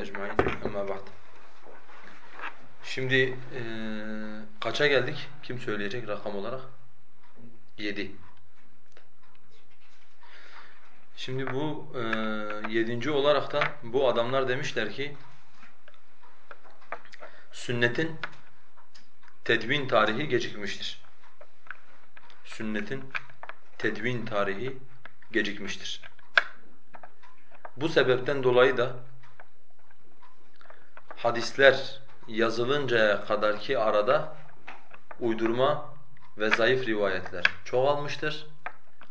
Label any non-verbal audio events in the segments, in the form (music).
ecmaîn. Amma ba'd. Şimdi e, kaça geldik? Kim söyleyecek rakam olarak? Yedi. Şimdi bu e, yedinci olarak da bu adamlar demişler ki sünnetin tedvin tarihi gecikmiştir. Sünnetin tedvin tarihi gecikmiştir. Bu sebepten dolayı da hadisler yazılıncaya kadarki arada uydurma ve zayıf rivayetler çoğalmıştır.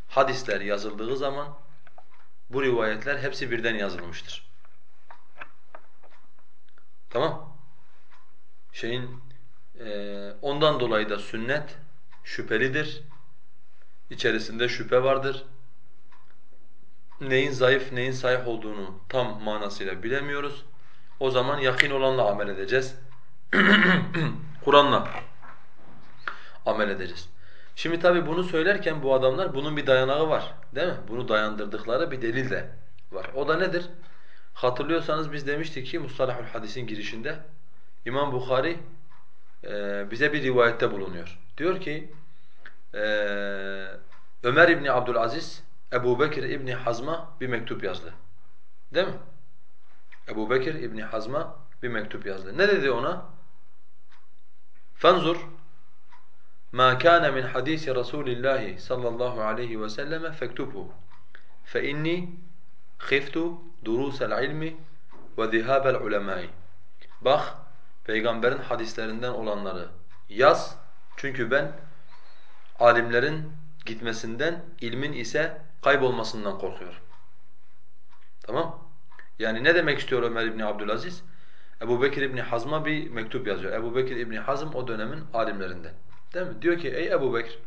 Hadisler yazıldığı zaman bu rivayetler hepsi birden yazılmıştır. Tamam? Şeyin e, ondan dolayı da sünnet şüphelidir. İçerisinde şüphe vardır. Neyin zayıf, neyin sahih olduğunu tam manasıyla bilemiyoruz. O zaman yakin olanla amel edeceğiz. (clears throat) Kur'an'la amel edeceğiz. Şimdi tabi bunu söylerken bu adamlar bunun bir dayanağı var değil mi? Bunu dayandırdıkları bir delil de var. O da nedir? Hatırlıyorsanız biz demiştik ki Mustalahul Hadis'in girişinde İmam Bukhari e, bize bir rivayette bulunuyor. Diyor ki e, Ömer İbni Abdülaziz Ebu Bekir İbni Hazm'a bir mektup yazdı. Değil mi? Ebu Bekir İbni Hazm'a bir mektup yazdı. Ne dedi ona? فَانْظُرْ مَا كَانَ مِنْ حَد۪يسِ رَسُولِ اللّٰهِ صَلَّى اللّٰهُ عَلَيْهِ وَسَلَّمَ فَاكْتُبْهُ فَاِنِّي خِفْتُ دُرُوسَ الْعِلْمِ وَذِهَابَ الْعُلَمَاءِ Bak, Peygamberin hadislerinden olanları yaz. Çünkü ben alimlerin gitmesinden, ilmin ise kaybolmasından korkuyorum. Tamam yani ne demek istiyor Ömer İbni Abdülaziz? Ebu Bekir İbni Hazm'a bir mektup yazıyor. Ebu Bekir İbni Hazm o dönemin alimlerinden. Değil mi? Diyor ki ey Ebu Bekir,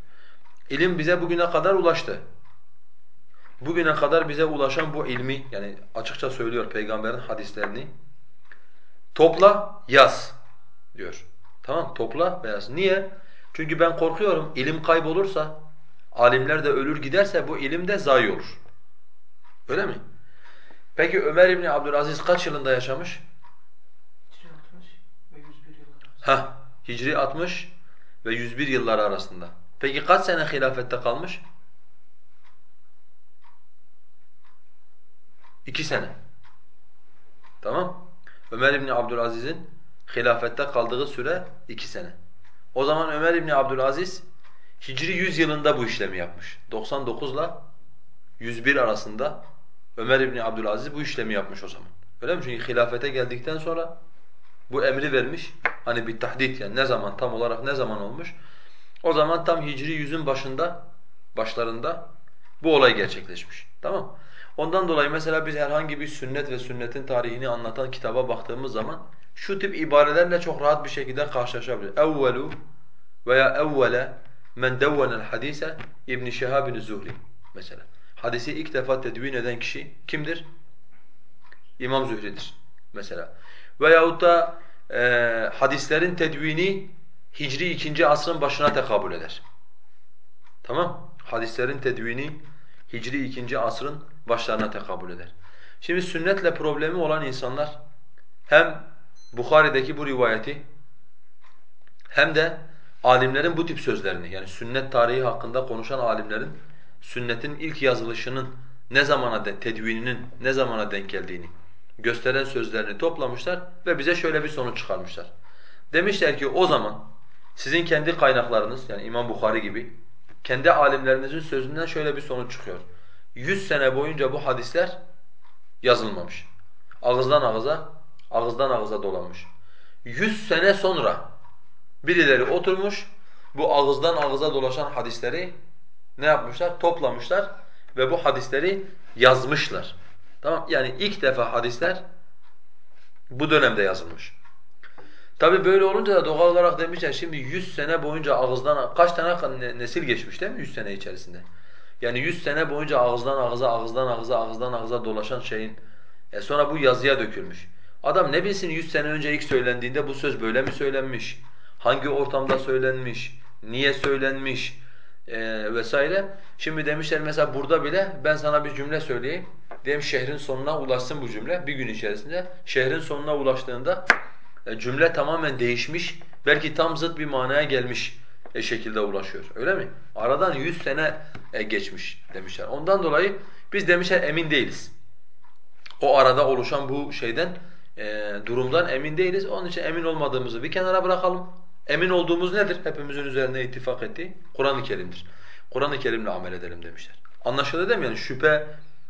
ilim bize bugüne kadar ulaştı. Bugüne kadar bize ulaşan bu ilmi, yani açıkça söylüyor peygamberin hadislerini, topla, yaz diyor. Tamam Topla ve yaz. Niye? Çünkü ben korkuyorum ilim kaybolursa, alimler de ölür giderse bu ilim de zayi olur. Öyle mi? Peki Ömer İbni Abdülaziz kaç yılında yaşamış? Hicri 60 ve 101 yıllar Ha, Hicri 60 ve 101 yılları arasında. Peki kaç sene hilafette kalmış? İki sene. Tamam. Ömer İbni Abdülaziz'in hilafette kaldığı süre iki sene. O zaman Ömer İbni Abdülaziz Hicri 100 yılında bu işlemi yapmış. 99 ile 101 arasında Ömer İbni Abdülaziz bu işlemi yapmış o zaman. Öyle mi? Çünkü hilafete geldikten sonra bu emri vermiş. Hani bir tahdit yani ne zaman tam olarak ne zaman olmuş? O zaman tam Hicri yüzün başında, başlarında bu olay gerçekleşmiş. Tamam Ondan dolayı mesela biz herhangi bir sünnet ve sünnetin tarihini anlatan kitaba baktığımız zaman şu tip ibarelerle çok rahat bir şekilde karşılaşabiliriz. Evvelu veya evvele men devvenel hadise İbn Şihab bin Zuhri mesela. Hadisi ilk defa tedvin eden kişi kimdir? İmam Zühri'dir mesela. Veyahut da e, hadislerin tedvini Hicri 2. asrın başına tekabül eder. Tamam? Hadislerin tedvini Hicri 2. asrın başlarına tekabül eder. Şimdi sünnetle problemi olan insanlar hem Bukhari'deki bu rivayeti hem de alimlerin bu tip sözlerini yani sünnet tarihi hakkında konuşan alimlerin sünnetin ilk yazılışının ne zamana de, tedvininin ne zamana denk geldiğini gösteren sözlerini toplamışlar ve bize şöyle bir sonuç çıkarmışlar. Demişler ki o zaman sizin kendi kaynaklarınız yani İmam Bukhari gibi kendi alimlerinizin sözünden şöyle bir sonuç çıkıyor. 100 sene boyunca bu hadisler yazılmamış. Ağızdan ağıza, ağızdan ağıza dolanmış. 100 sene sonra birileri oturmuş bu ağızdan ağıza dolaşan hadisleri ne yapmışlar? Toplamışlar ve bu hadisleri yazmışlar. Tamam? Yani ilk defa hadisler bu dönemde yazılmış. Tabi böyle olunca da doğal olarak demişler şimdi 100 sene boyunca ağızdan kaç tane nesil geçmiş değil mi 100 sene içerisinde? Yani 100 sene boyunca ağızdan ağıza, ağızdan ağıza, ağızdan ağıza dolaşan şeyin e sonra bu yazıya dökülmüş. Adam ne bilsin 100 sene önce ilk söylendiğinde bu söz böyle mi söylenmiş? Hangi ortamda söylenmiş? Niye söylenmiş? E, vesaire. Şimdi demişler mesela burada bile ben sana bir cümle söyleyeyim. Diyelim şehrin sonuna ulaşsın bu cümle bir gün içerisinde. Şehrin sonuna ulaştığında e, cümle tamamen değişmiş, belki tam zıt bir manaya gelmiş e, şekilde ulaşıyor. Öyle mi? Aradan 100 sene e, geçmiş demişler. Ondan dolayı biz demişler emin değiliz. O arada oluşan bu şeyden, e, durumdan emin değiliz. Onun için emin olmadığımızı bir kenara bırakalım. Emin olduğumuz nedir? Hepimizin üzerine ittifak ettiği Kur'an-ı Kerim'dir. Kur'an-ı Kerim'le amel edelim demişler. Anlaşıldı değil mi? Yani şüphe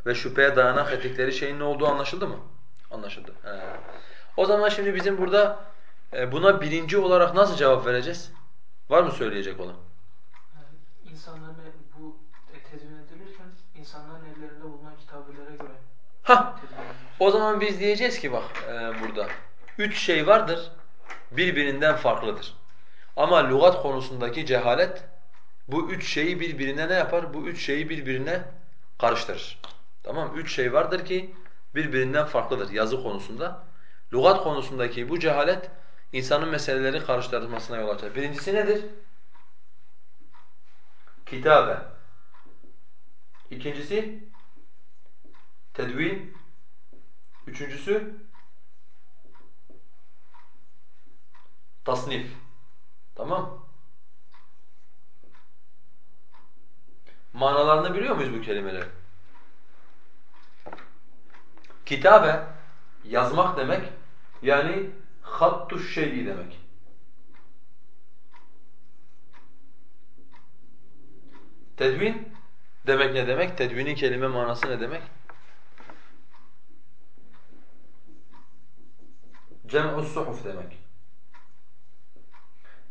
ve şüpheye dayanak ettikleri şeyin ne olduğu anlaşıldı mı? Anlaşıldı. He. O zaman şimdi bizim burada e, buna birinci olarak nasıl cevap vereceğiz? Var mı söyleyecek olan? Yani insanların bu tedvin edilirken insanların ellerinde bulunan kitabelere göre Hah! O zaman biz diyeceğiz ki bak e, burada üç şey vardır birbirinden farklıdır. Ama lügat konusundaki cehalet bu üç şeyi birbirine ne yapar? Bu üç şeyi birbirine karıştırır. Tamam Üç şey vardır ki birbirinden farklıdır yazı konusunda. Lügat konusundaki bu cehalet insanın meseleleri karıştırmasına yol açar. Birincisi nedir? Kitabe. İkincisi tedvin. Üçüncüsü tasnif. Tamam. Manalarını biliyor muyuz bu kelimeleri? Kitabe yazmak demek yani hattu şey'i demek. Tedvin demek ne demek? Tedvinin kelime manası ne demek? Cem'u suhuf demek.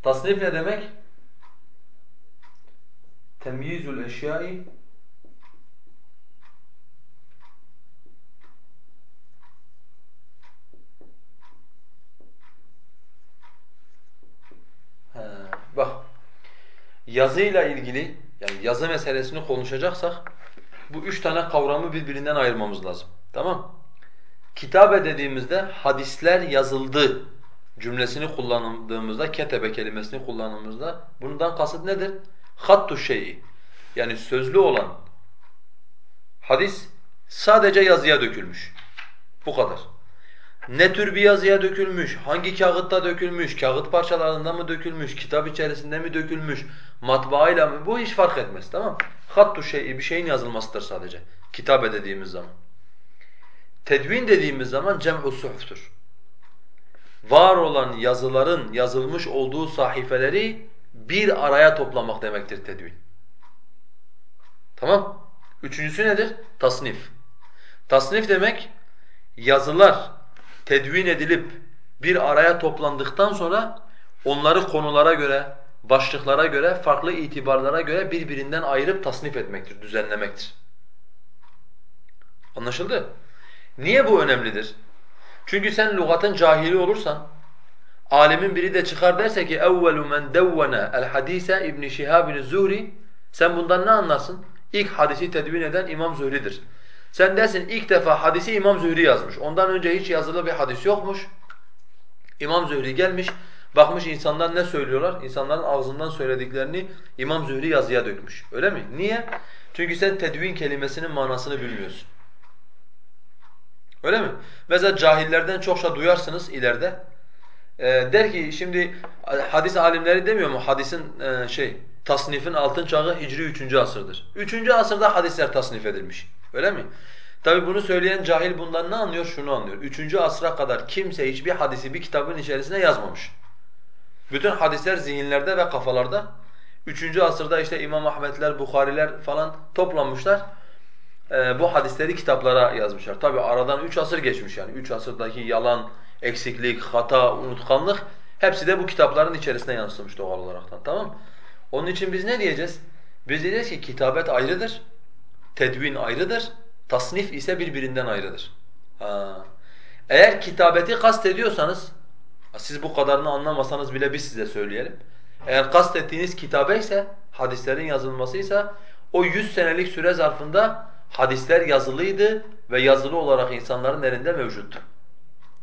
Tasnif ne demek? Temyizul eşyai bak yazıyla ilgili yani yazı meselesini konuşacaksak bu üç tane kavramı birbirinden ayırmamız lazım. Tamam? Kitabe dediğimizde hadisler yazıldı cümlesini kullandığımızda, ketebe kelimesini kullandığımızda bundan kasıt nedir? Hattu şey'i. Yani sözlü olan hadis sadece yazıya dökülmüş. Bu kadar. Ne tür bir yazıya dökülmüş, hangi kağıtta dökülmüş, kağıt parçalarında mı dökülmüş, kitap içerisinde mi dökülmüş, matbaayla mı bu hiç fark etmez tamam Hattu şey'i bir şeyin yazılmasıdır sadece kitabe dediğimiz zaman. Tedvin dediğimiz zaman cem'u suhuftur. Var olan yazıların yazılmış olduğu sahifeleri bir araya toplamak demektir tedvin. Tamam? Üçüncüsü nedir? Tasnif. Tasnif demek yazılar tedvin edilip bir araya toplandıktan sonra onları konulara göre, başlıklara göre, farklı itibarlara göre birbirinden ayırıp tasnif etmektir, düzenlemektir. Anlaşıldı? Niye bu önemlidir? Çünkü sen lügatın cahili olursan, alimin biri de çıkar derse ki اَوَّلُ مَنْ دَوَّنَ الْحَد۪يسَ İbn Şihab Zuhri Sen bundan ne anlarsın? İlk hadisi tedvin eden İmam Zuhri'dir. Sen dersin ilk defa hadisi İmam Zühri yazmış. Ondan önce hiç yazılı bir hadis yokmuş. İmam Zühri gelmiş, bakmış insanlar ne söylüyorlar? İnsanların ağzından söylediklerini İmam Zühri yazıya dökmüş. Öyle mi? Niye? Çünkü sen tedvin kelimesinin manasını bilmiyorsun. Öyle mi? Mesela cahillerden çokça duyarsınız ileride. Ee, der ki şimdi hadis alimleri demiyor mu hadisin e, şey tasnifin altın çağı Hicri 3. asırdır. 3. asırda hadisler tasnif edilmiş. Öyle mi? Tabi bunu söyleyen cahil bundan ne anlıyor? Şunu anlıyor. Üçüncü asra kadar kimse hiçbir hadisi bir kitabın içerisine yazmamış. Bütün hadisler zihinlerde ve kafalarda. Üçüncü asırda işte İmam Ahmetler, Bukhariler falan toplanmışlar. Ee, bu hadisleri kitaplara yazmışlar. Tabi aradan üç asır geçmiş yani. Üç asırdaki yalan, eksiklik, hata, unutkanlık hepsi de bu kitapların içerisine yansımış doğal olaraktan. Tamam Onun için biz ne diyeceğiz? Biz diyeceğiz ki kitabet ayrıdır. Tedvin ayrıdır, tasnif ise birbirinden ayrıdır. Ha. Eğer kitabeti kastediyorsanız, siz bu kadarını anlamasanız bile biz size söyleyelim. Eğer kastettiğiniz kitabe ise, hadislerin yazılmasıysa, o yüz senelik süre zarfında hadisler yazılıydı ve yazılı olarak insanların elinde mevcuttu.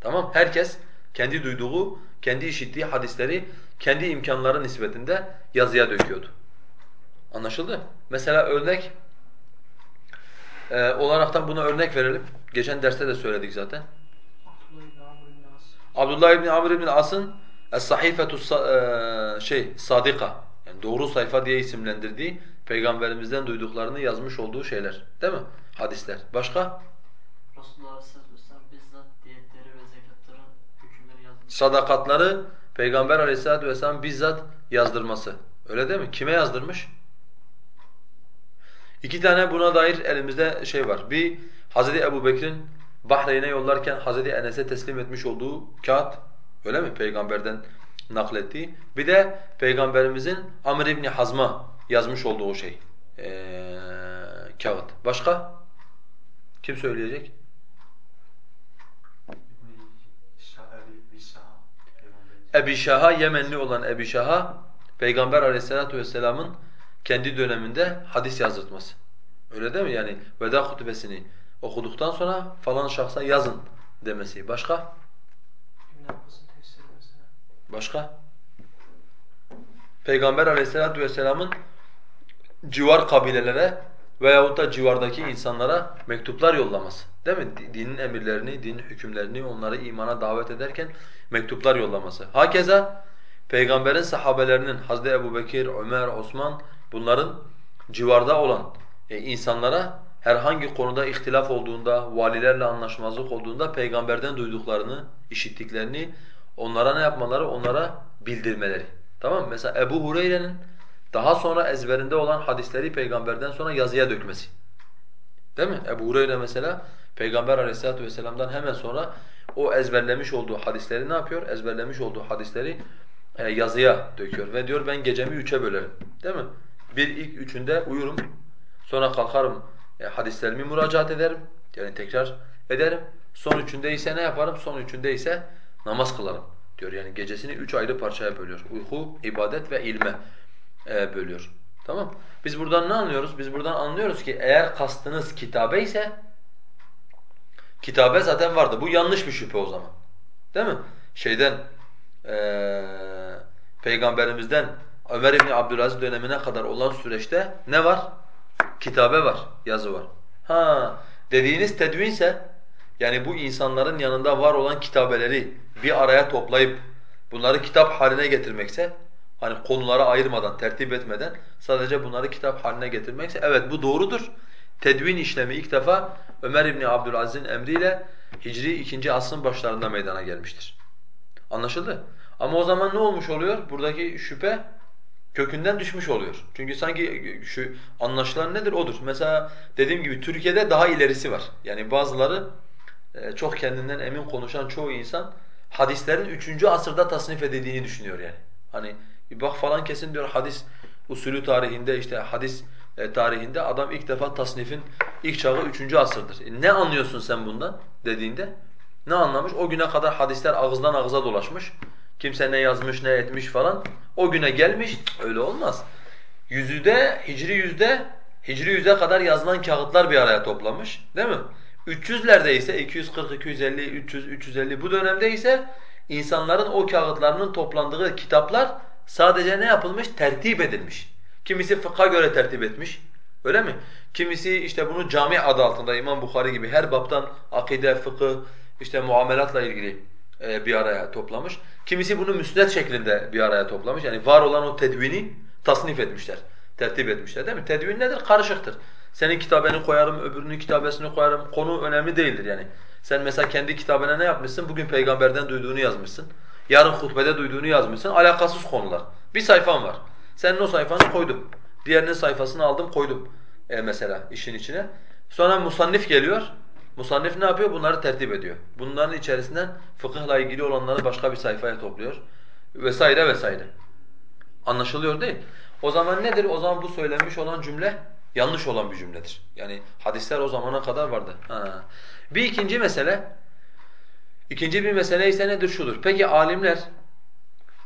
Tamam? Herkes kendi duyduğu, kendi işittiği hadisleri kendi imkanları nispetinde yazıya döküyordu. Anlaşıldı? Mesela örnek e, olaraktan buna örnek verelim. Geçen derste de söyledik zaten. Abdullah ibn Amr ibn As'ın Es-Sahifetu sa- e, şey Sadika yani doğru sayfa diye isimlendirdiği peygamberimizden duyduklarını yazmış olduğu şeyler. Değil mi? Hadisler. Başka? Resulullah Aleyhisselatü Vesselam bizzat diyetleri ve zekatların hükümleri yazmış. Sadakatları Peygamber Aleyhisselatü vesselam bizzat yazdırması. Öyle değil mi? Kime yazdırmış? İki tane buna dair elimizde şey var. Bir Hazreti Ebu Bekir'in Bahreyn'e yollarken Hazreti Enes'e teslim etmiş olduğu kağıt. Öyle mi? Peygamberden naklettiği. Bir de Peygamberimizin Amr İbni Hazm'a yazmış olduğu şey. Ee, kağıt. Başka? Kim söyleyecek? Ebi Şah'a Yemenli olan Ebi Şah'a Peygamber Aleyhisselatü vesselamın kendi döneminde hadis yazdırtması. Öyle değil mi? Yani veda hutbesini okuduktan sonra falan şahsa yazın demesi. Başka? Başka? Peygamber Aleyhisselatü vesselamın civar kabilelere veyahut da civardaki insanlara mektuplar yollaması. Değil mi? Di- Dinin emirlerini, dinin hükümlerini onları imana davet ederken mektuplar yollaması. Hakeza Peygamberin sahabelerinin Hazreti Ebubekir, Ömer, Osman bunların civarda olan e, insanlara herhangi konuda ihtilaf olduğunda, valilerle anlaşmazlık olduğunda peygamberden duyduklarını, işittiklerini onlara ne yapmaları? Onlara bildirmeleri. Tamam mı? Mesela Ebu Hureyre'nin daha sonra ezberinde olan hadisleri peygamberden sonra yazıya dökmesi. Değil mi? Ebu Hureyre mesela Peygamber Aleyhisselatü vesselam'dan hemen sonra o ezberlemiş olduğu hadisleri ne yapıyor? Ezberlemiş olduğu hadisleri e, yazıya döküyor ve diyor ben gecemi üçe bölerim. Değil mi? Bir ilk üçünde uyurum. Sonra kalkarım e, hadislerimi müracaat ederim. Yani tekrar ederim. Son üçünde ise ne yaparım? Son üçünde ise namaz kılarım diyor. Yani gecesini üç ayrı parçaya bölüyor. Uyku, ibadet ve ilme e, bölüyor. Tamam? Biz buradan ne anlıyoruz? Biz buradan anlıyoruz ki eğer kastınız kitabe ise kitabe zaten vardı. Bu yanlış bir şüphe o zaman. Değil mi? Şeyden eee peygamberimizden Ömer İbni Abdülaziz dönemine kadar olan süreçte ne var? Kitabe var, yazı var. Ha, dediğiniz tedvinse yani bu insanların yanında var olan kitabeleri bir araya toplayıp bunları kitap haline getirmekse hani konulara ayırmadan, tertip etmeden sadece bunları kitap haline getirmekse evet bu doğrudur. Tedvin işlemi ilk defa Ömer İbni Abdülaziz'in emriyle Hicri 2. asrın başlarında meydana gelmiştir. Anlaşıldı? Ama o zaman ne olmuş oluyor? Buradaki şüphe kökünden düşmüş oluyor. Çünkü sanki şu anlaşılan nedir odur. Mesela dediğim gibi Türkiye'de daha ilerisi var. Yani bazıları e, çok kendinden emin konuşan çoğu insan hadislerin 3. asırda tasnif edildiğini düşünüyor yani. Hani bak falan kesin diyor hadis usulü tarihinde işte hadis e, tarihinde adam ilk defa tasnifin ilk çağı 3. asırdır. E, ne anlıyorsun sen bundan dediğinde? Ne anlamış? O güne kadar hadisler ağızdan ağıza dolaşmış. Kimse ne yazmış ne etmiş falan. O güne gelmiş öyle olmaz. Yüzüde, hicri yüzde, hicri yüze kadar yazılan kağıtlar bir araya toplamış. Değil mi? 300'lerde ise 240, 250, 300, 350 bu dönemde ise insanların o kağıtlarının toplandığı kitaplar sadece ne yapılmış? Tertip edilmiş. Kimisi fıkha göre tertip etmiş. Öyle mi? Kimisi işte bunu cami adı altında İmam Bukhari gibi her baptan akide, fıkıh, işte muamelatla ilgili e, bir araya toplamış. Kimisi bunu müsned şeklinde bir araya toplamış. Yani var olan o tedvini tasnif etmişler, tertip etmişler değil mi? Tedvin nedir? Karışıktır. Senin kitabeni koyarım, öbürünün kitabesini koyarım. Konu önemli değildir yani. Sen mesela kendi kitabına ne yapmışsın? Bugün peygamberden duyduğunu yazmışsın. Yarın hutbede duyduğunu yazmışsın. Alakasız konular. Bir sayfan var. Senin o sayfanı koydum. Diğerinin sayfasını aldım koydum e mesela işin içine. Sonra musannif geliyor. Musannif ne yapıyor? Bunları tertip ediyor. Bunların içerisinden fıkıhla ilgili olanları başka bir sayfaya topluyor. Vesaire vesaire. Anlaşılıyor değil. O zaman nedir? O zaman bu söylenmiş olan cümle yanlış olan bir cümledir. Yani hadisler o zamana kadar vardı. Ha. Bir ikinci mesele, ikinci bir mesele ise nedir? Şudur. Peki alimler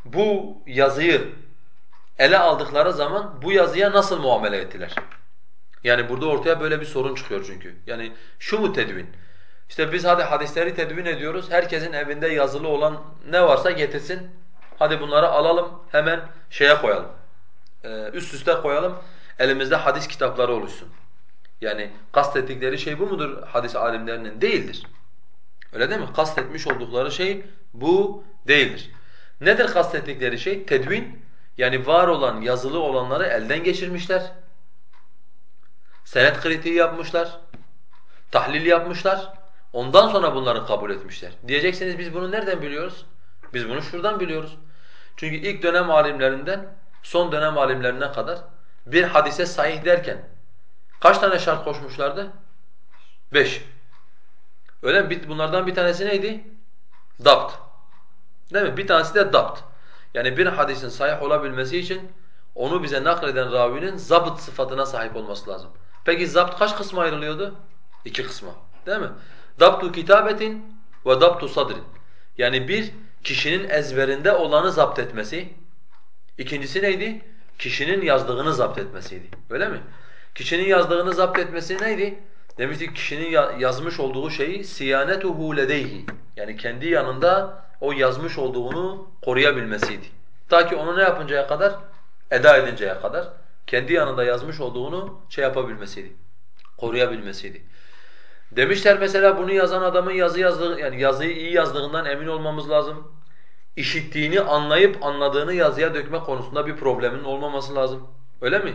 bu yazıyı ele aldıkları zaman bu yazıya nasıl muamele ettiler? Yani burada ortaya böyle bir sorun çıkıyor çünkü. Yani şu mu tedvin? İşte biz hadi hadisleri tedvin ediyoruz. Herkesin evinde yazılı olan ne varsa getirsin. Hadi bunları alalım hemen şeye koyalım. Ee, üst üste koyalım. elimizde hadis kitapları oluşsun. Yani kastettikleri şey bu mudur hadis alimlerinin? Değildir. Öyle değil mi? Kastetmiş oldukları şey bu değildir. Nedir kastettikleri şey? Tedvin. Yani var olan, yazılı olanları elden geçirmişler. Senet kritiği yapmışlar. Tahlil yapmışlar. Ondan sonra bunları kabul etmişler. Diyeceksiniz biz bunu nereden biliyoruz? Biz bunu şuradan biliyoruz. Çünkü ilk dönem alimlerinden son dönem alimlerine kadar bir hadise sahih derken kaç tane şart koşmuşlardı? Beş. Öyle mi? Bunlardan bir tanesi neydi? Dapt. Değil mi? Bir tanesi de dapt. Yani bir hadisin sahih olabilmesi için onu bize nakleden ravinin zabıt sıfatına sahip olması lazım. Peki zapt kaç kısma ayrılıyordu? İki kısma. Değil mi? Dabtu kitabetin ve dabtu sadrin. Yani bir, kişinin ezberinde olanı zapt etmesi. İkincisi neydi? Kişinin yazdığını zapt etmesiydi. Öyle mi? Kişinin yazdığını zapt etmesi neydi? Demiştik kişinin yazmış olduğu şeyi siyanetuhu ledeyhi. Yani kendi yanında o yazmış olduğunu koruyabilmesiydi. Ta ki onu ne yapıncaya kadar? Eda edinceye kadar. Kendi yanında yazmış olduğunu şey yapabilmesiydi. Koruyabilmesiydi. Demişler mesela bunu yazan adamın yazı yazdığı yani yazıyı iyi yazdığından emin olmamız lazım. İşittiğini anlayıp anladığını yazıya dökme konusunda bir problemin olmaması lazım. Öyle mi?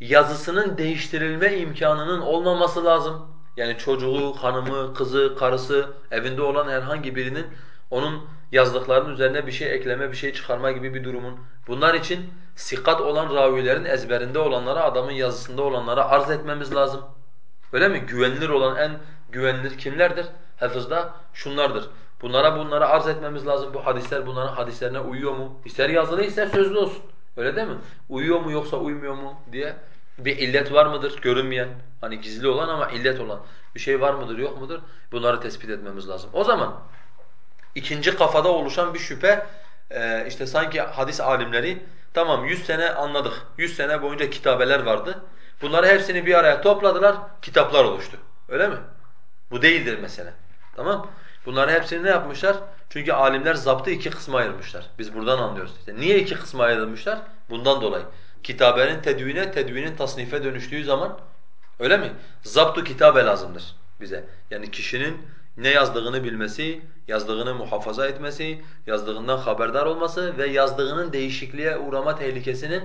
Yazısının değiştirilme imkanının olmaması lazım. Yani çocuğu, hanımı, kızı, karısı, evinde olan herhangi birinin onun yazdıklarının üzerine bir şey ekleme, bir şey çıkarma gibi bir durumun. Bunlar için sikat olan ravilerin ezberinde olanlara, adamın yazısında olanlara arz etmemiz lazım. Öyle mi? Güvenilir olan en güvenilir kimlerdir? Hafızda şunlardır. Bunlara bunlara arz etmemiz lazım. Bu hadisler bunların hadislerine uyuyor mu? İster yazılı ister sözlü olsun. Öyle değil mi? Uyuyor mu yoksa uymuyor mu diye bir illet var mıdır görünmeyen, hani gizli olan ama illet olan bir şey var mıdır yok mudur? Bunları tespit etmemiz lazım. O zaman ikinci kafada oluşan bir şüphe e, işte sanki hadis alimleri tamam 100 sene anladık. 100 sene boyunca kitabeler vardı. Bunları hepsini bir araya topladılar, kitaplar oluştu. Öyle mi? Bu değildir mesele. Tamam? Bunları hepsini ne yapmışlar? Çünkü alimler zaptı iki kısma ayırmışlar. Biz buradan anlıyoruz. İşte niye iki kısma ayrılmışlar? Bundan dolayı. Kitabenin tedvine, tedvinin tasnife dönüştüğü zaman öyle mi? Zaptu kitabe lazımdır bize. Yani kişinin ne yazdığını bilmesi, yazdığını muhafaza etmesi, yazdığından haberdar olması ve yazdığının değişikliğe uğrama tehlikesinin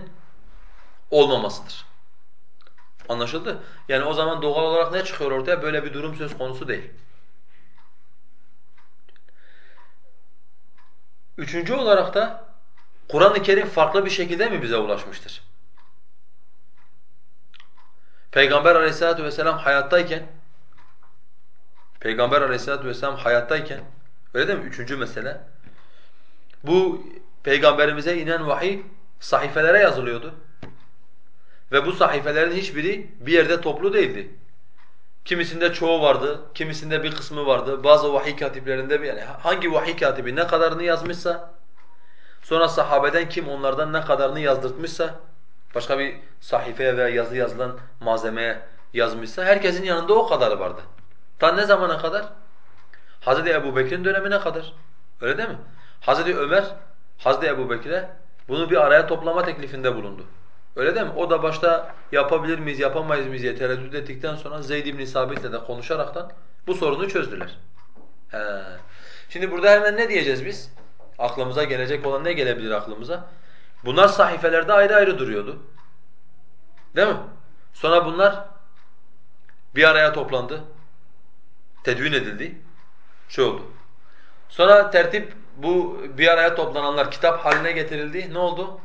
olmamasıdır. Anlaşıldı? Yani o zaman doğal olarak ne çıkıyor ortaya? Böyle bir durum söz konusu değil. Üçüncü olarak da Kur'an-ı Kerim farklı bir şekilde mi bize ulaşmıştır? Peygamber aleyhissalatu vesselam hayattayken Peygamber aleyhissalatu vesselam hayattayken öyle değil mi? Üçüncü mesele. Bu peygamberimize inen vahiy sahifelere yazılıyordu. Ve bu sahifelerin hiçbiri bir yerde toplu değildi. Kimisinde çoğu vardı, kimisinde bir kısmı vardı. Bazı vahiy katiplerinde bir yani hangi vahiy katibi ne kadarını yazmışsa sonra sahabeden kim onlardan ne kadarını yazdırtmışsa başka bir sahifeye veya yazı yazılan malzemeye yazmışsa herkesin yanında o kadar vardı. Ta ne zamana kadar? Hazreti Ebu Bekir'in dönemine kadar. Öyle değil mi? Hazreti Ömer, Hazreti Ebu Bekir'e bunu bir araya toplama teklifinde bulundu. Öyle değil mi? O da başta yapabilir miyiz, yapamayız mıyız diye tereddüt ettikten sonra Zeyd ibn Sabit'le de konuşaraktan bu sorunu çözdüler. He. Şimdi burada hemen ne diyeceğiz biz? Aklımıza gelecek olan ne gelebilir aklımıza? Bunlar sahifelerde ayrı ayrı duruyordu. Değil mi? Sonra bunlar bir araya toplandı. Tedvin edildi. Şey oldu. Sonra tertip bu bir araya toplananlar kitap haline getirildi. Ne oldu?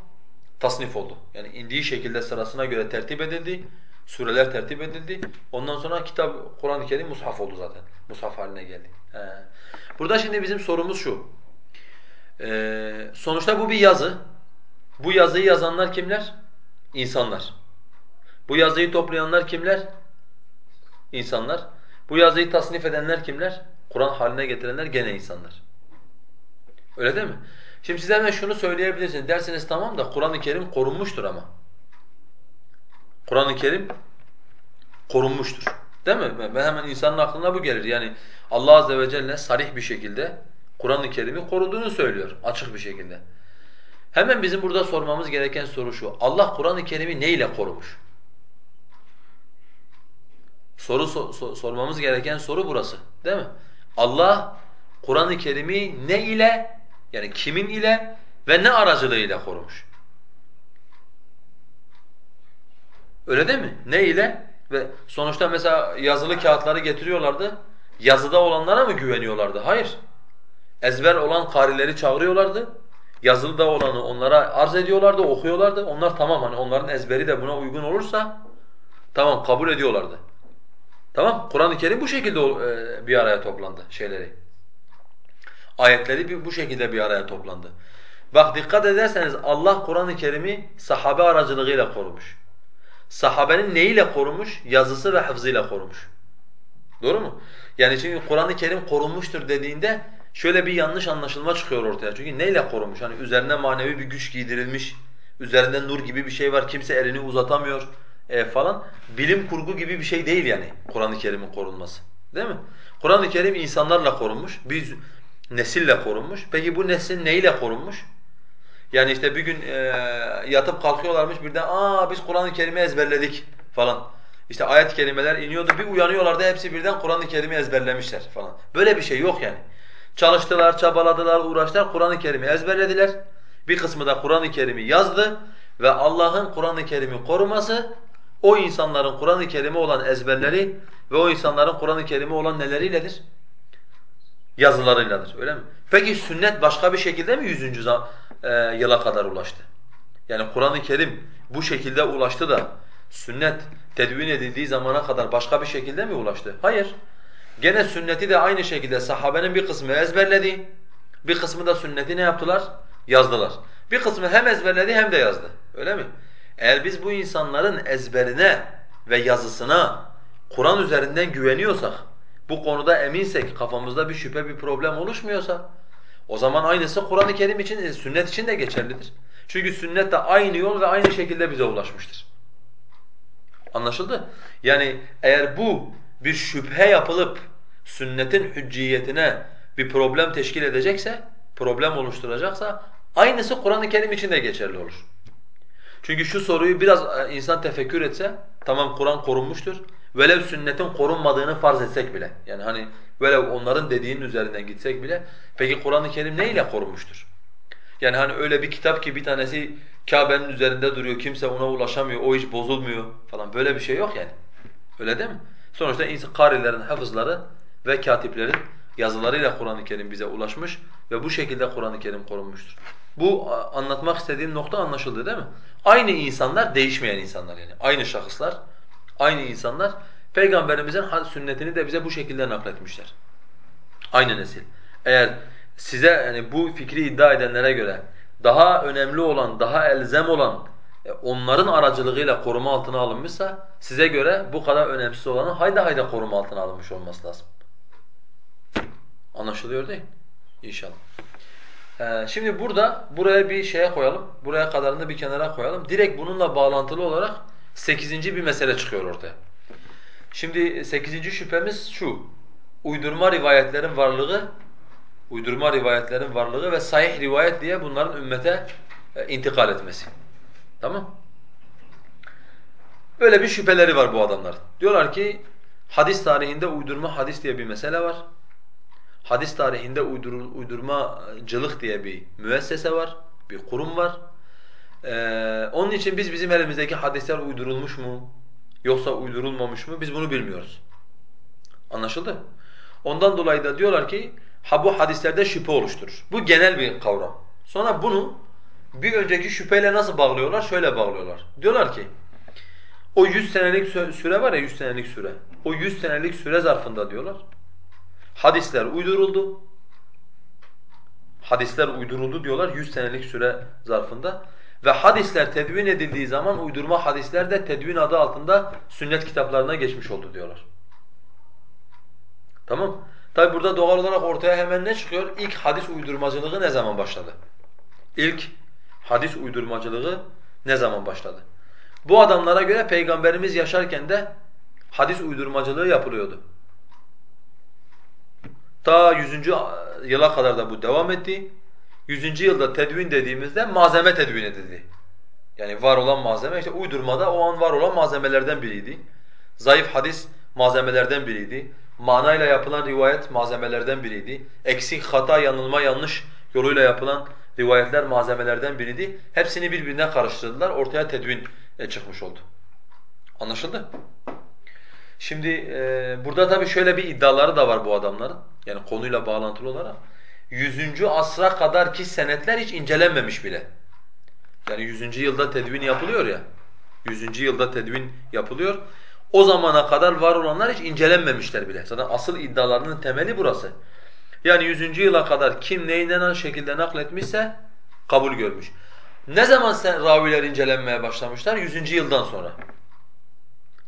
Tasnif oldu. Yani indiği şekilde sırasına göre tertip edildi. Sureler tertip edildi. Ondan sonra kitap Kur'an-ı Kerim mushaf oldu zaten. Mushaf haline geldi. He. Burada şimdi bizim sorumuz şu. Ee, sonuçta bu bir yazı. Bu yazıyı yazanlar kimler? İnsanlar. Bu yazıyı toplayanlar kimler? İnsanlar. Bu yazıyı tasnif edenler kimler? Kur'an haline getirenler gene insanlar. Öyle değil mi? Şimdi siz hemen şunu söyleyebilirsiniz. Dersiniz tamam da Kur'an-ı Kerim korunmuştur ama. Kur'an-ı Kerim korunmuştur. Değil mi? Ben hemen insanın aklına bu gelir. Yani Allah azze ve celle sarih bir şekilde Kur'an-ı Kerim'i koruduğunu söylüyor açık bir şekilde. Hemen bizim burada sormamız gereken soru şu. Allah Kur'an-ı Kerim'i neyle korumuş? Soru so- so- sormamız gereken soru burası. Değil mi? Allah Kur'an-ı Kerim'i ne ile yani kimin ile ve ne aracılığıyla korumuş? Öyle değil mi? Ne ile? Ve sonuçta mesela yazılı kağıtları getiriyorlardı. Yazıda olanlara mı güveniyorlardı? Hayır. Ezber olan karileri çağırıyorlardı. Yazılı da olanı onlara arz ediyorlardı, okuyorlardı. Onlar tamam hani onların ezberi de buna uygun olursa tamam kabul ediyorlardı. Tamam? Kur'an-ı Kerim bu şekilde e, bir araya toplandı şeyleri. Ayetleri bir- bu şekilde bir araya toplandı. Bak dikkat ederseniz Allah Kur'an-ı Kerim'i sahabe aracılığıyla korumuş. Sahabenin neyiyle korumuş? Yazısı ve hafızıyla korumuş. Doğru mu? Yani çünkü Kur'an-ı Kerim korunmuştur dediğinde şöyle bir yanlış anlaşılma çıkıyor ortaya. Çünkü neyle korunmuş? Hani üzerine manevi bir güç giydirilmiş, üzerinde nur gibi bir şey var, kimse elini uzatamıyor e, falan. Bilim kurgu gibi bir şey değil yani Kur'an-ı Kerim'in korunması. Değil mi? Kur'an-ı Kerim insanlarla korunmuş, bir nesille korunmuş. Peki bu nesil neyle korunmuş? Yani işte bir gün e, yatıp kalkıyorlarmış birden aa biz Kur'an-ı Kerim'i ezberledik falan. İşte ayet kelimeler iniyordu bir uyanıyorlardı hepsi birden Kur'an-ı Kerim'i ezberlemişler falan. Böyle bir şey yok yani. Çalıştılar, çabaladılar, uğraştılar Kur'an-ı Kerim'i ezberlediler. Bir kısmı da Kur'an-ı Kerim'i yazdı ve Allah'ın Kur'an-ı Kerim'i koruması o insanların Kur'an-ı Kerim'e olan ezberleri ve o insanların Kur'an-ı Kerim'e olan neleriyledir? Yazılarıyladır öyle mi? Peki sünnet başka bir şekilde mi 100. za- e, yıla kadar ulaştı? Yani Kur'an-ı Kerim bu şekilde ulaştı da sünnet tedvin edildiği zamana kadar başka bir şekilde mi ulaştı? Hayır. Gene sünneti de aynı şekilde sahabenin bir kısmı ezberledi, bir kısmı da sünneti ne yaptılar? Yazdılar. Bir kısmı hem ezberledi hem de yazdı. Öyle mi? Eğer biz bu insanların ezberine ve yazısına Kur'an üzerinden güveniyorsak, bu konuda eminsek, kafamızda bir şüphe, bir problem oluşmuyorsa o zaman aynısı Kur'an-ı Kerim için, e, sünnet için de geçerlidir. Çünkü sünnet de aynı yol ve aynı şekilde bize ulaşmıştır. Anlaşıldı? Yani eğer bu bir şüphe yapılıp sünnetin hücciyetine bir problem teşkil edecekse, problem oluşturacaksa aynısı Kur'an-ı Kerim için de geçerli olur. Çünkü şu soruyu biraz e, insan tefekkür etse, tamam Kur'an korunmuştur. Velev sünnetin korunmadığını farz etsek bile. Yani hani velev onların dediğinin üzerinden gitsek bile. Peki Kur'an-ı Kerim neyle korunmuştur? Yani hani öyle bir kitap ki bir tanesi Kabe'nin üzerinde duruyor, kimse ona ulaşamıyor, o hiç bozulmuyor falan. Böyle bir şey yok yani. Öyle değil mi? Sonuçta karilerin, hafızları ve katiplerin yazılarıyla Kur'an-ı Kerim bize ulaşmış ve bu şekilde Kur'an-ı Kerim korunmuştur. Bu anlatmak istediğim nokta anlaşıldı değil mi? Aynı insanlar, değişmeyen insanlar yani. Aynı şahıslar, aynı insanlar Peygamberimizin sünnetini de bize bu şekilde nakletmişler. Aynı nesil. Eğer size yani bu fikri iddia edenlere göre daha önemli olan, daha elzem olan e, onların aracılığıyla koruma altına alınmışsa size göre bu kadar önemsiz olanın hayda hayda koruma altına alınmış olması lazım. Anlaşılıyor değil mi? İnşallah. Ee, şimdi burada buraya bir şeye koyalım. Buraya kadarını bir kenara koyalım. Direkt bununla bağlantılı olarak sekizinci bir mesele çıkıyor ortaya. Şimdi sekizinci şüphemiz şu. Uydurma rivayetlerin varlığı, uydurma rivayetlerin varlığı ve sahih rivayet diye bunların ümmete e, intikal etmesi. Tamam? Böyle bir şüpheleri var bu adamlar. Diyorlar ki hadis tarihinde uydurma hadis diye bir mesele var. Hadis tarihinde uydur, uydurmacılık diye bir müessese var, bir kurum var. Ee, onun için biz bizim elimizdeki hadisler uydurulmuş mu yoksa uydurulmamış mı biz bunu bilmiyoruz. Anlaşıldı? Ondan dolayı da diyorlar ki ha bu hadislerde şüphe oluşturur. Bu genel bir kavram. Sonra bunu bir önceki şüpheyle nasıl bağlıyorlar? Şöyle bağlıyorlar. Diyorlar ki o 100 senelik sü- süre var ya 100 senelik süre. O 100 senelik süre zarfında diyorlar. Hadisler uyduruldu. Hadisler uyduruldu diyorlar 100 senelik süre zarfında. Ve hadisler tedvin edildiği zaman uydurma hadisler de tedvin adı altında sünnet kitaplarına geçmiş oldu diyorlar. Tamam. Tabi burada doğal olarak ortaya hemen ne çıkıyor? İlk hadis uydurmacılığı ne zaman başladı? İlk hadis uydurmacılığı ne zaman başladı? Bu adamlara göre Peygamberimiz yaşarken de hadis uydurmacılığı yapılıyordu. Ta 100. yıla kadar da bu devam etti. 100. yılda tedvin dediğimizde malzeme tedvin edildi. Yani var olan malzeme işte uydurmada o an var olan malzemelerden biriydi. Zayıf hadis malzemelerden biriydi. Manayla yapılan rivayet malzemelerden biriydi. Eksik, hata, yanılma, yanlış yoluyla yapılan rivayetler malzemelerden biriydi. Hepsini birbirine karıştırdılar. Ortaya tedvin e, çıkmış oldu. Anlaşıldı? Şimdi e, burada tabii şöyle bir iddiaları da var bu adamların. Yani konuyla bağlantılı olarak. 100. asra kadar ki senetler hiç incelenmemiş bile. Yani 100. yılda tedvin yapılıyor ya. 100. yılda tedvin yapılıyor. O zamana kadar var olanlar hiç incelenmemişler bile. Zaten asıl iddialarının temeli burası. Yani 100. yıla kadar kim neyi ne şekilde nakletmişse kabul görmüş. Ne zaman sen raviler incelenmeye başlamışlar? 100. yıldan sonra.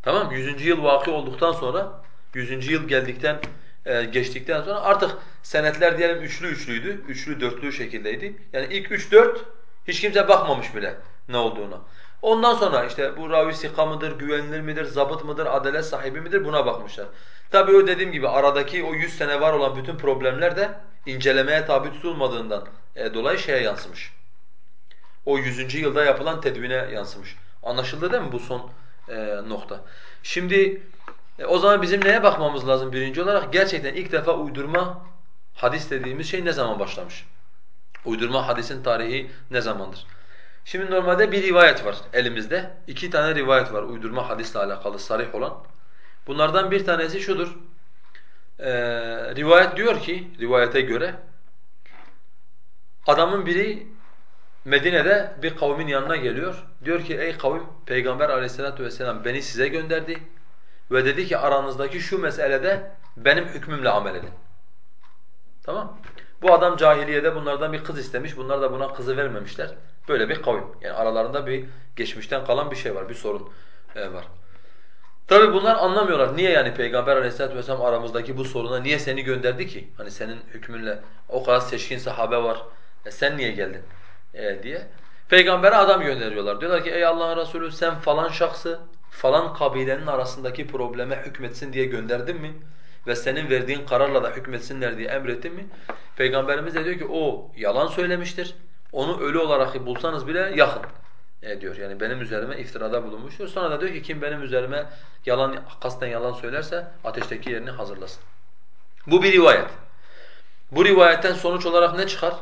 Tamam 100. yıl vakı olduktan sonra 100. yıl geldikten e, geçtikten sonra artık senetler diyelim üçlü üçlüydü. Üçlü dörtlü şekildeydi. Yani ilk üç dört hiç kimse bakmamış bile ne olduğuna. Ondan sonra işte bu ravi sika mıdır, güvenilir midir, zabıt mıdır, adalet sahibi midir buna bakmışlar. Tabii o dediğim gibi aradaki o 100 sene var olan bütün problemler de incelemeye tabi tutulmadığından e, dolayı şeye yansımış. O 100. yılda yapılan tedvine yansımış. Anlaşıldı değil mi bu son e, nokta? Şimdi e, o zaman bizim neye bakmamız lazım birinci olarak? Gerçekten ilk defa uydurma hadis dediğimiz şey ne zaman başlamış? Uydurma hadisin tarihi ne zamandır? Şimdi normalde bir rivayet var elimizde. İki tane rivayet var uydurma hadisle alakalı sarih olan. Bunlardan bir tanesi şudur. Ee, rivayet diyor ki, rivayete göre adamın biri Medine'de bir kavmin yanına geliyor. Diyor ki ey kavim Peygamber aleyhissalatu vesselam beni size gönderdi ve dedi ki aranızdaki şu meselede benim hükmümle amel edin. Tamam Bu adam cahiliyede bunlardan bir kız istemiş. Bunlar da buna kızı vermemişler. Böyle bir kavim. Yani aralarında bir geçmişten kalan bir şey var, bir sorun e, var. Tabi bunlar anlamıyorlar. Niye yani Peygamber aleyhissalatu vesselam aramızdaki bu soruna niye seni gönderdi ki? Hani senin hükmünle o kadar seçkin sahabe var. E sen niye geldin? E, diye. Peygamber'e adam gönderiyorlar. Diyorlar ki ey Allah'ın Resulü sen falan şahsı falan kabilenin arasındaki probleme hükmetsin diye gönderdin mi? Ve senin verdiğin kararla da hükmetsinler diye emrettin mi? Peygamberimiz de diyor ki o yalan söylemiştir. Onu ölü olarak bulsanız bile yakın diyor. Yani benim üzerime iftirada bulunmuştur. Sonra da diyor ki kim benim üzerime yalan kasten yalan söylerse ateşteki yerini hazırlasın. Bu bir rivayet. Bu rivayetten sonuç olarak ne çıkar?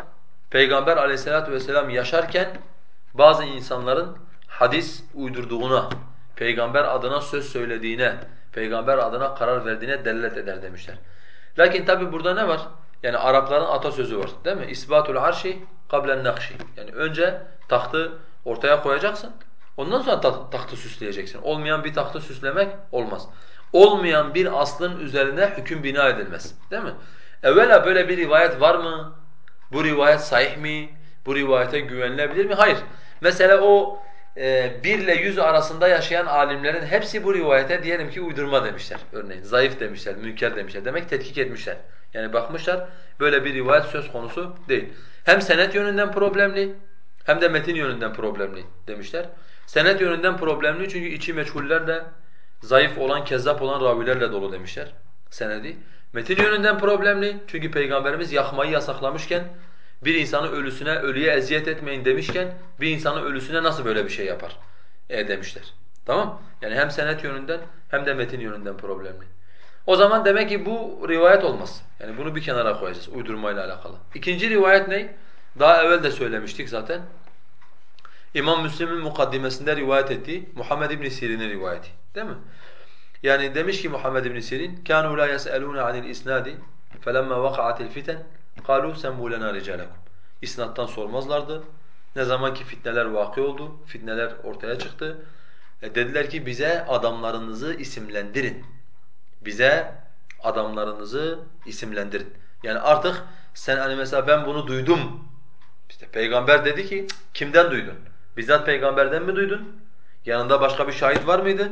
Peygamber aleyhissalatu vesselam yaşarken bazı insanların hadis uydurduğuna, peygamber adına söz söylediğine, peygamber adına karar verdiğine delalet eder demişler. Lakin tabi burada ne var? Yani Arapların atasözü var değil mi? İsbatul arşi kablen nakşi. Yani önce tahtı ortaya koyacaksın. Ondan sonra tahtı süsleyeceksin. Olmayan bir tahtı süslemek olmaz. Olmayan bir aslın üzerine hüküm bina edilmez. Değil mi? Evvela böyle bir rivayet var mı? Bu rivayet sahih mi? Bu rivayete güvenilebilir mi? Hayır. Mesela o 1 ile 100 arasında yaşayan alimlerin hepsi bu rivayete diyelim ki uydurma demişler örneğin. Zayıf demişler, münker demişler. Demek tetkik etmişler. Yani bakmışlar böyle bir rivayet söz konusu değil. Hem senet yönünden problemli hem de metin yönünden problemli demişler. Senet yönünden problemli çünkü içi meçhullerle, zayıf olan, kezzap olan ravilerle dolu demişler senedi. Metin yönünden problemli çünkü Peygamberimiz yakmayı yasaklamışken bir insanı ölüsüne, ölüye eziyet etmeyin demişken bir insanı ölüsüne nasıl böyle bir şey yapar e, demişler. Tamam? Yani hem senet yönünden hem de metin yönünden problemli. O zaman demek ki bu rivayet olmaz. Yani bunu bir kenara koyacağız uydurmayla alakalı. İkinci rivayet ne? Daha evvel de söylemiştik zaten. İmam Müslim'in mukaddimesinde rivayet ettiği Muhammed İbn Sirin'in rivayeti. Değil mi? Yani demiş ki Muhammed İbn Sirin, "Kanu la yes'aluna anil isnadi, felemma vaka'atil fiten, semmu lana ricalakum." İsnattan sormazlardı. Ne zaman ki fitneler vakı oldu, fitneler ortaya çıktı. E dediler ki bize adamlarınızı isimlendirin. Bize adamlarınızı isimlendirin. Yani artık sen hani mesela ben bunu duydum. İşte peygamber dedi ki kimden duydun? Bizzat peygamberden mi duydun? Yanında başka bir şahit var mıydı?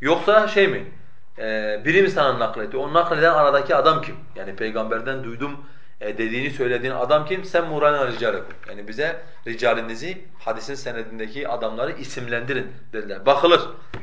Yoksa şey mi? Ee, biri mi sana nakletti? O nakleden aradaki adam kim? Yani peygamberden duydum e, dediğini söylediğin adam kim? Sen murana ricalekum. Yani bize ricalinizi hadisin senedindeki adamları isimlendirin dediler. Bakılır.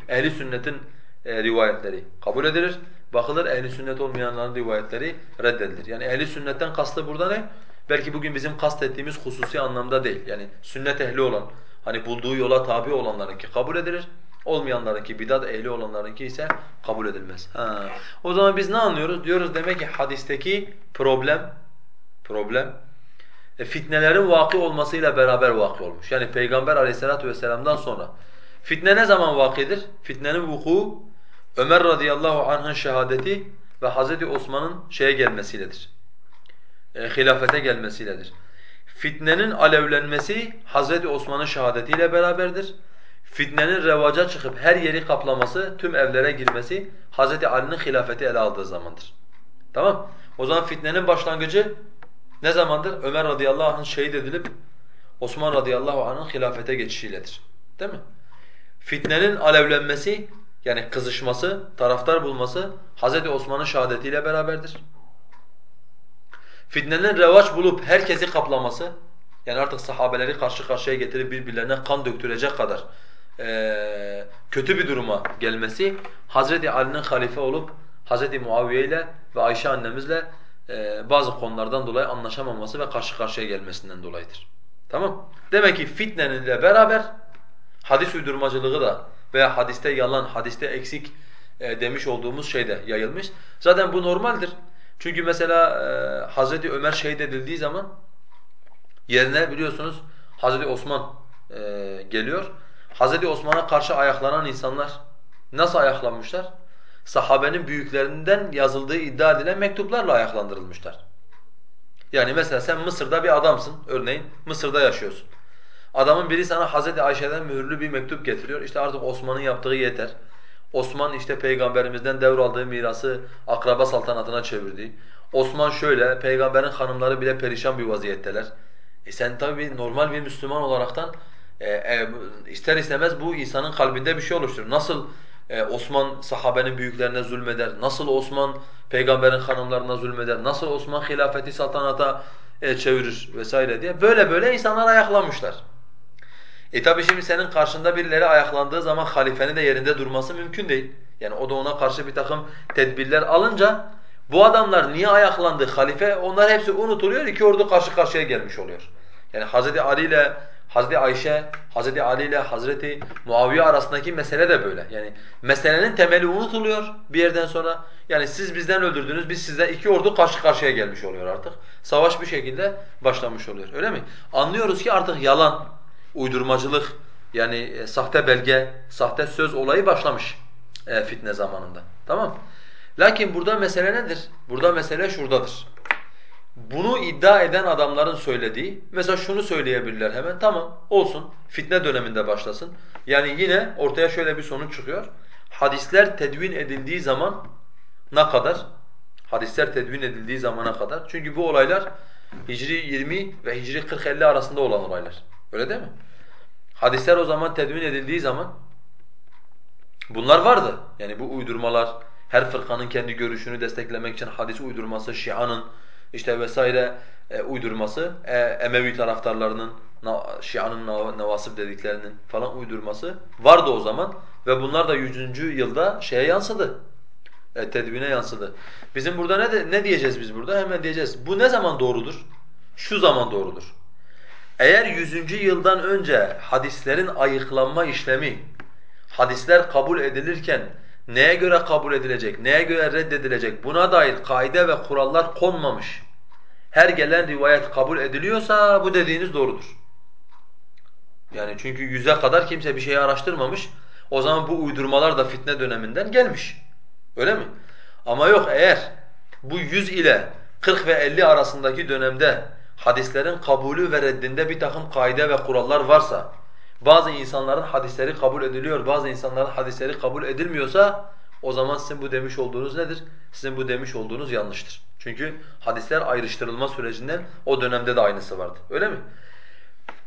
Ehli sünnetin e, rivayetleri kabul edilir. Bakılır ehli sünnet olmayanların rivayetleri reddedilir. Yani ehli sünnetten kastı burada ne? Belki bugün bizim kastettiğimiz hususi anlamda değil. Yani sünnet ehli olan, hani bulduğu yola tabi olanlarınki kabul edilir. Olmayanlarınki, bidat ehli olanlarınki ise kabul edilmez. Ha. O zaman biz ne anlıyoruz? Diyoruz demek ki hadisteki problem, problem e, fitnelerin vakı olmasıyla beraber vakı olmuş. Yani Peygamber aleyhissalatu vesselam'dan sonra. Fitne ne zaman vakidir? Fitnenin vuku Ömer radıyallahu anh'ın şehadeti ve Hazreti Osman'ın şeye gelmesiyledir. E, hilafete gelmesiyledir. Fitnenin alevlenmesi Hazreti Osman'ın şehadetiyle beraberdir. Fitnenin revaca çıkıp her yeri kaplaması, tüm evlere girmesi Hazreti Ali'nin hilafeti ele aldığı zamandır. Tamam? O zaman fitnenin başlangıcı ne zamandır? Ömer radıyallahu anh şehit edilip Osman radıyallahu anh'ın hilafete geçişiyledir. Değil mi? Fitnenin alevlenmesi yani kızışması, taraftar bulması Hazreti Osman'ın şehadetiyle beraberdir. Fitnenin revaç bulup herkesi kaplaması yani artık sahabeleri karşı karşıya getirip birbirlerine kan döktürecek kadar e, kötü bir duruma gelmesi Hazreti Ali'nin halife olup Hazreti Muaviye ile ve Ayşe annemizle e, bazı konulardan dolayı anlaşamaması ve karşı karşıya gelmesinden dolayıdır. Tamam? Demek ki fitneninle beraber hadis uydurmacılığı da veya hadiste yalan, hadiste eksik e, demiş olduğumuz şey de yayılmış. Zaten bu normaldir. Çünkü mesela e, Hazreti Ömer şehit edildiği zaman yerine biliyorsunuz Hazreti Osman geliyor. Hazreti Osman'a karşı ayaklanan insanlar nasıl ayaklanmışlar? Sahabenin büyüklerinden yazıldığı iddia edilen mektuplarla ayaklandırılmışlar. Yani mesela sen Mısır'da bir adamsın örneğin, Mısır'da yaşıyorsun. Adamın biri sana Hazreti Ayşe'den mühürlü bir mektup getiriyor. İşte artık Osman'ın yaptığı yeter. Osman işte peygamberimizden devraldığı mirası akraba saltanatına çevirdi. Osman şöyle, peygamberin hanımları bile perişan bir vaziyetteler. E sen tabii normal bir Müslüman olaraktan e, e, ister istemez bu insanın kalbinde bir şey oluşturur. Nasıl e, Osman sahabenin büyüklerine zulmeder, nasıl Osman peygamberin hanımlarına zulmeder, nasıl Osman hilafeti saltanata e, çevirir vesaire diye böyle böyle insanlar ayaklanmışlar. E tabi şimdi senin karşında birileri ayaklandığı zaman halifenin de yerinde durması mümkün değil. Yani o da ona karşı bir takım tedbirler alınca bu adamlar niye ayaklandı halife onlar hepsi unutuluyor iki ordu karşı karşıya gelmiş oluyor. Yani Hazreti Ali ile Hazreti Ayşe, Hazreti Ali ile Hazreti Muaviye arasındaki mesele de böyle. Yani meselenin temeli unutuluyor bir yerden sonra. Yani siz bizden öldürdünüz, biz sizden iki ordu karşı karşıya gelmiş oluyor artık. Savaş bir şekilde başlamış oluyor. Öyle mi? Anlıyoruz ki artık yalan, uydurmacılık yani e, sahte belge, sahte söz olayı başlamış e, fitne zamanında. Tamam Lakin burada mesele nedir? Burada mesele şuradadır. Bunu iddia eden adamların söylediği, mesela şunu söyleyebilirler hemen, tamam olsun, fitne döneminde başlasın. Yani yine ortaya şöyle bir sonuç çıkıyor. Hadisler tedvin edildiği zaman ne kadar? Hadisler tedvin edildiği zamana kadar. Çünkü bu olaylar Hicri 20 ve Hicri 40-50 arasında olan olaylar. Öyle değil mi? Hadisler o zaman tedvin edildiği zaman bunlar vardı. Yani bu uydurmalar, her fırkanın kendi görüşünü desteklemek için hadis uydurması, Şia'nın işte vesaire e, uydurması, e, Emevi taraftarlarının, Şia'nın nevasip dediklerinin falan uydurması vardı o zaman ve bunlar da 100. yılda şeye yansıdı. E, tedvine yansıdı. Bizim burada ne de, ne diyeceğiz biz burada? Hemen diyeceğiz. Bu ne zaman doğrudur? Şu zaman doğrudur. Eğer 100. yıldan önce hadislerin ayıklanma işlemi, hadisler kabul edilirken neye göre kabul edilecek, neye göre reddedilecek buna dair kaide ve kurallar konmamış. Her gelen rivayet kabul ediliyorsa bu dediğiniz doğrudur. Yani çünkü yüze kadar kimse bir şeyi araştırmamış. O zaman bu uydurmalar da fitne döneminden gelmiş. Öyle mi? Ama yok eğer bu 100 ile 40 ve 50 arasındaki dönemde hadislerin kabulü ve reddinde bir takım kaide ve kurallar varsa, bazı insanların hadisleri kabul ediliyor, bazı insanların hadisleri kabul edilmiyorsa o zaman sizin bu demiş olduğunuz nedir? Sizin bu demiş olduğunuz yanlıştır. Çünkü hadisler ayrıştırılma sürecinden o dönemde de aynısı vardı. Öyle mi?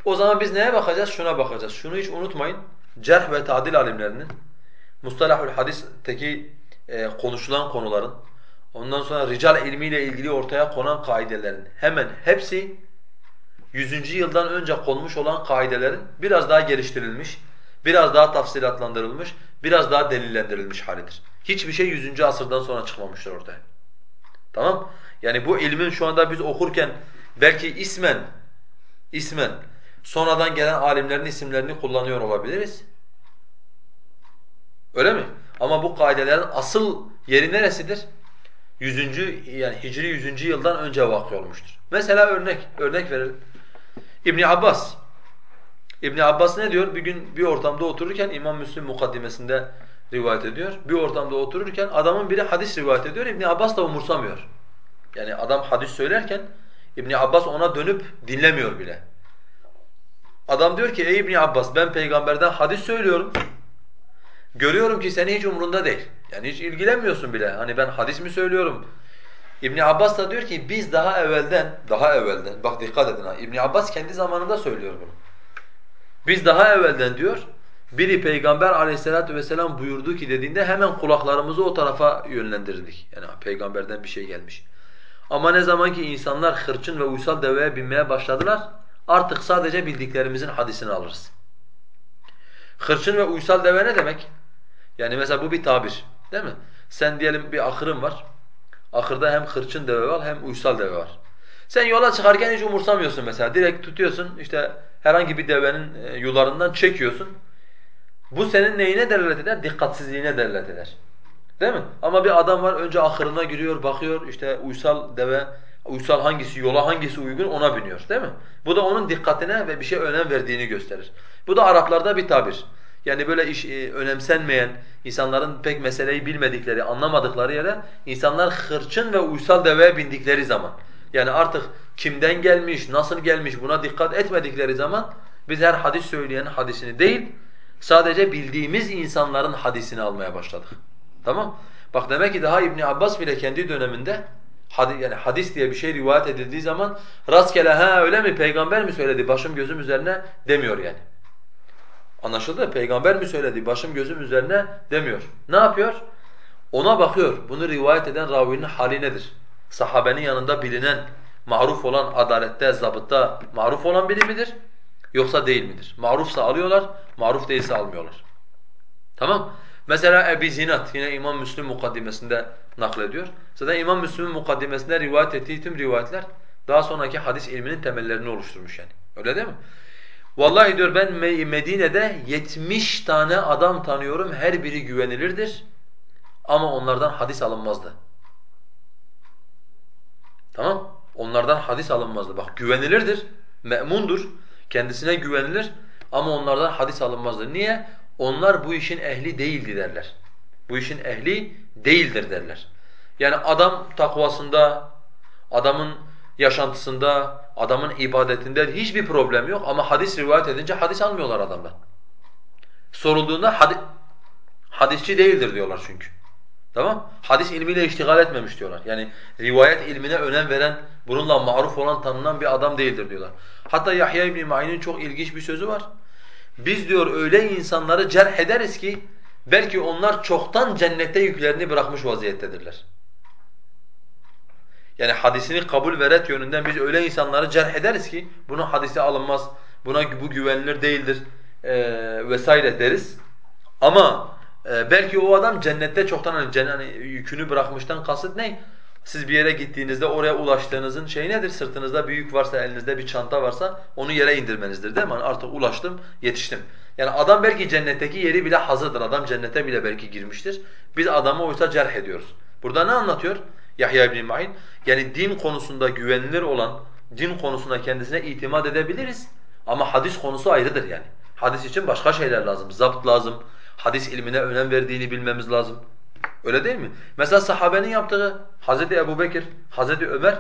O zaman biz neye bakacağız? Şuna bakacağız. Şunu hiç unutmayın. Cerh ve tadil alimlerinin Mustalahul hadisteki e, konuşulan konuların ondan sonra rical ilmiyle ilgili ortaya konan kaidelerin hemen hepsi 100. yıldan önce konmuş olan kaidelerin biraz daha geliştirilmiş, biraz daha tafsilatlandırılmış, biraz daha delillendirilmiş halidir. Hiçbir şey 100. asırdan sonra çıkmamıştır ortaya. Tamam? Yani bu ilmin şu anda biz okurken belki ismen ismen sonradan gelen alimlerin isimlerini kullanıyor olabiliriz. Öyle mi? Ama bu kaidelerin asıl yeri neresidir? 100. yani Hicri 100. yıldan önce vakı olmuştur. Mesela örnek, örnek verelim. İbn Abbas. İbn Abbas ne diyor? Bir gün bir ortamda otururken İmam Müslim mukaddimesinde rivayet ediyor. Bir ortamda otururken adamın biri hadis rivayet ediyor. İbn Abbas da umursamıyor. Yani adam hadis söylerken İbn Abbas ona dönüp dinlemiyor bile. Adam diyor ki ey İbn Abbas ben peygamberden hadis söylüyorum. Görüyorum ki seni hiç umrunda değil. Yani hiç ilgilenmiyorsun bile. Hani ben hadis mi söylüyorum? İbn Abbas da diyor ki biz daha evvelden, daha evvelden, bak dikkat edin ha. İbn Abbas kendi zamanında söylüyor bunu. Biz daha evvelden diyor, biri Peygamber aleyhissalatu vesselam buyurdu ki dediğinde hemen kulaklarımızı o tarafa yönlendirdik. Yani peygamberden bir şey gelmiş. Ama ne zaman ki insanlar hırçın ve uysal deveye binmeye başladılar, artık sadece bildiklerimizin hadisini alırız. Hırçın ve uysal deve ne demek? Yani mesela bu bir tabir değil mi? Sen diyelim bir ahırın var. Ahırda hem hırçın deve var hem uysal deve var. Sen yola çıkarken hiç umursamıyorsun mesela. Direkt tutuyorsun işte herhangi bir devenin e, yularından çekiyorsun. Bu senin neyine delalet eder? Dikkatsizliğine delalet eder. Değil mi? Ama bir adam var önce ahırına giriyor, bakıyor işte uysal deve, uysal hangisi, yola hangisi uygun ona biniyor değil mi? Bu da onun dikkatine ve bir şey önem verdiğini gösterir. Bu da Araplarda bir tabir. Yani böyle iş e, önemsenmeyen, insanların pek meseleyi bilmedikleri, anlamadıkları yere insanlar hırçın ve uysal deveye bindikleri zaman yani artık kimden gelmiş, nasıl gelmiş buna dikkat etmedikleri zaman biz her hadis söyleyen hadisini değil, sadece bildiğimiz insanların hadisini almaya başladık. Tamam? Bak demek ki daha İbn Abbas bile kendi döneminde yani hadis diye bir şey rivayet edildiği zaman rastgele ha öyle mi peygamber mi söyledi başım gözüm üzerine demiyor yani. Anlaşıldı? Peygamber mi söyledi başım gözüm üzerine demiyor. Ne yapıyor? Ona bakıyor. Bunu rivayet eden ravinin hali nedir? Sahabenin yanında bilinen, maruf olan adalette, zabıtta maruf olan biri midir? Yoksa değil midir? Marufsa alıyorlar, maruf değilse almıyorlar. Tamam? Mesela Ebi Zinat yine İmam Müslim mukaddimesinde naklediyor. Zaten İmam Müslim'in mukaddimesinde rivayet ettiği tüm rivayetler daha sonraki hadis ilminin temellerini oluşturmuş yani. Öyle değil mi? Vallahi diyor ben Medine'de 70 tane adam tanıyorum her biri güvenilirdir ama onlardan hadis alınmazdı. Tamam? Onlardan hadis alınmazdı. Bak güvenilirdir, me'mundur, kendisine güvenilir ama onlardan hadis alınmazdı. Niye? Onlar bu işin ehli değildi derler. Bu işin ehli değildir derler. Yani adam takvasında, adamın yaşantısında, adamın ibadetinde hiçbir problem yok ama hadis rivayet edince hadis almıyorlar adamdan. Sorulduğunda hadi, hadisçi değildir diyorlar çünkü. Tamam? Hadis ilmiyle iştigal etmemiş diyorlar. Yani rivayet ilmine önem veren, bununla maruf olan, tanınan bir adam değildir diyorlar. Hatta Yahya İbn Ma'in'in çok ilginç bir sözü var. Biz diyor öyle insanları cerh ederiz ki belki onlar çoktan cennette yüklerini bırakmış vaziyettedirler. Yani hadisini kabul ve ret yönünden biz öyle insanları cerh ederiz ki bunun hadisi alınmaz, buna bu güvenilir değildir e, vesaire deriz. Ama e, belki o adam cennette çoktan hani, cennet, hani yükünü bırakmıştan kasıt ne? Siz bir yere gittiğinizde oraya ulaştığınızın şey nedir? Sırtınızda bir yük varsa, elinizde bir çanta varsa onu yere indirmenizdir değil mi? Hani artık ulaştım, yetiştim. Yani adam belki cennetteki yeri bile hazırdır. Adam cennete bile belki girmiştir. Biz adamı oysa cerh ediyoruz. Burada ne anlatıyor Yahya ibn Ma'in? Yani din konusunda güvenilir olan, din konusunda kendisine itimat edebiliriz. Ama hadis konusu ayrıdır yani. Hadis için başka şeyler lazım. Zapt lazım. Hadis ilmine önem verdiğini bilmemiz lazım. Öyle değil mi? Mesela sahabenin yaptığı Hazreti Ebu Bekir, Hazreti Ömer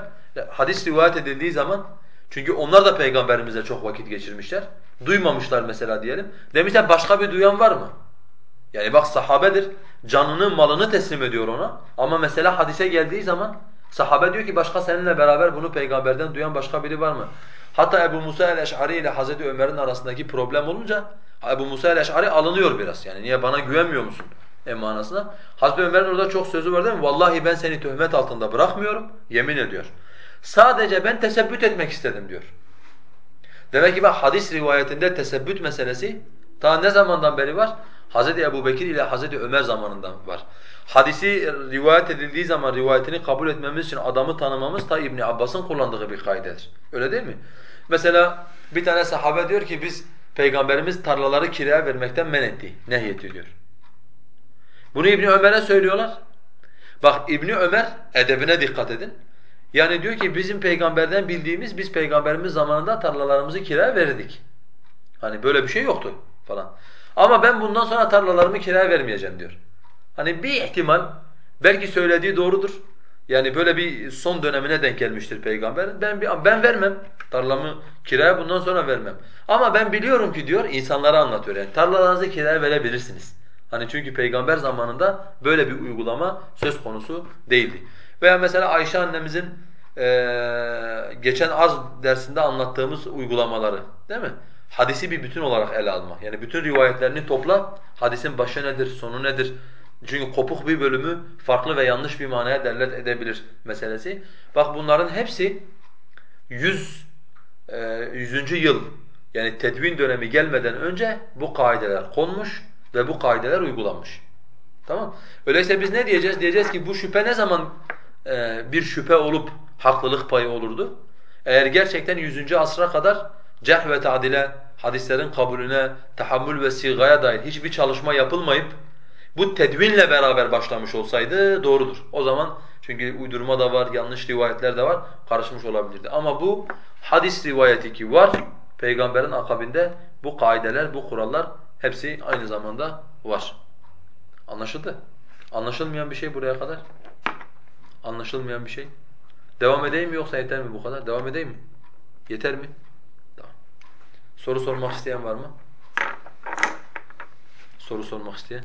hadis rivayet edildiği zaman çünkü onlar da peygamberimize çok vakit geçirmişler. Duymamışlar mesela diyelim. Demişler başka bir duyan var mı? Yani bak sahabedir. Canını, malını teslim ediyor ona. Ama mesela hadise geldiği zaman sahabe diyor ki başka seninle beraber bunu peygamberden duyan başka biri var mı? Hatta Ebu Musa el-Eş'ari ile Hazreti Ömer'in arasındaki problem olunca Ebu Musa el-Eş'ari alınıyor biraz. Yani niye bana güvenmiyor musun? E manasına. Hazreti Ömer'in orada çok sözü var değil mi? Vallahi ben seni töhmet altında bırakmıyorum. Yemin ediyor. Sadece ben tesebbüt etmek istedim diyor. Demek ki bak hadis rivayetinde tesebbüt meselesi ta ne zamandan beri var? Hazreti Ebu Bekir ile Hazreti Ömer zamanından var. Hadisi rivayet edildiği zaman rivayetini kabul etmemiz için adamı tanımamız ta İbn Abbas'ın kullandığı bir kaidedir. Öyle değil mi? Mesela bir tane sahabe diyor ki biz Peygamberimiz tarlaları kiraya vermekten men etti, nehyet diyor. Bunu İbni Ömer'e söylüyorlar. Bak İbni Ömer edebine dikkat edin. Yani diyor ki bizim peygamberden bildiğimiz biz peygamberimiz zamanında tarlalarımızı kiraya verirdik. Hani böyle bir şey yoktu falan. Ama ben bundan sonra tarlalarımı kiraya vermeyeceğim diyor. Hani bir ihtimal belki söylediği doğrudur. Yani böyle bir son dönemine denk gelmiştir peygamber. Ben bir, ben vermem tarlamı kiraya bundan sonra vermem. Ama ben biliyorum ki diyor insanlara anlatıyor yani tarlalarınızı kiraya verebilirsiniz. Hani çünkü peygamber zamanında böyle bir uygulama söz konusu değildi. Veya mesela Ayşe annemizin eee geçen arz dersinde anlattığımız uygulamaları değil mi? Hadisi bir bütün olarak ele alma. Yani bütün rivayetlerini topla, hadisin başı nedir, sonu nedir? Çünkü kopuk bir bölümü farklı ve yanlış bir manaya delalet edebilir meselesi. Bak bunların hepsi 100 e, 100. yıl yani tedvin dönemi gelmeden önce bu kaideler konmuş ve bu kaideler uygulanmış. Tamam? Öyleyse biz ne diyeceğiz? Diyeceğiz ki bu şüphe ne zaman e, bir şüphe olup haklılık payı olurdu? Eğer gerçekten 100. asra kadar cerh ve tadile, hadislerin kabulüne, tahammül ve sigaya dair hiçbir çalışma yapılmayıp bu tedvinle beraber başlamış olsaydı doğrudur. O zaman çünkü uydurma da var, yanlış rivayetler de var, karışmış olabilirdi. Ama bu hadis rivayeti ki var, peygamberin akabinde bu kaideler, bu kurallar hepsi aynı zamanda var. Anlaşıldı? Anlaşılmayan bir şey buraya kadar? Anlaşılmayan bir şey? Devam edeyim mi yoksa yeter mi bu kadar? Devam edeyim mi? Yeter mi? Tamam. Soru sormak isteyen var mı? Soru sormak isteyen?